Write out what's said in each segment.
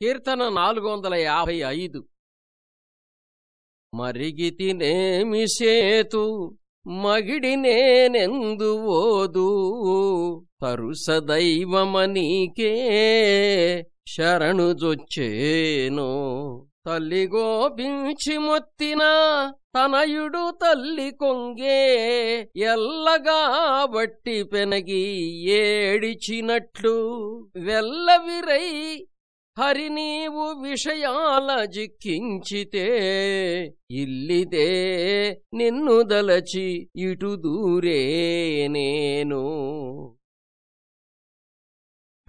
కీర్తన నాలుగు వందల యాభై ఐదు. మరిగితినేమి సేతు మగిడి నేనెందు ఓదు తరుసదైవమనీకే శరణుజొచ్చేను తల్లి గోపించి మొత్తిన తనయుడు తల్లి కొంగే ఎల్లగా బట్టి పెనగి ఏడిచినట్లు వెల్లవిరై హరి నీవు విషయాల జిక్కించితే ఇల్లిదే నిన్ను దలచి ఇటు దూరే నేను.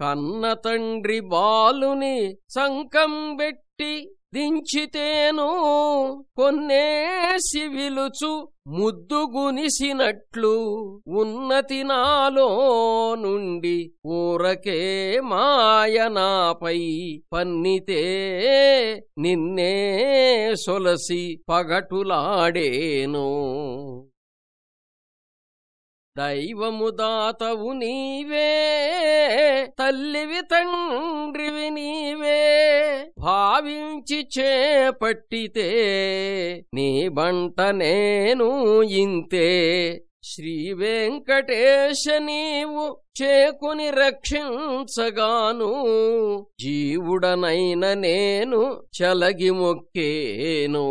కన్న తండ్రి బాలుని సంకం పెట్టి దించితేను కొన్నేసి విలుచు ముద్దుగునిసినట్లు ఉన్నతి నాలో నుండి ఊరకే మాయనాపై పన్నితే నిన్నే సొలసి పగటులాడేను. దైవము దాతవు నీవే తల్లివి తండ్రివి నీవే భావించి చేపట్టితే నీ బంట నేను ఇంతే. శ్రీ వెంకటేశ నీవు చేకుని రక్షించగాను జీవుడనైన నేను చలగి మొక్కేను.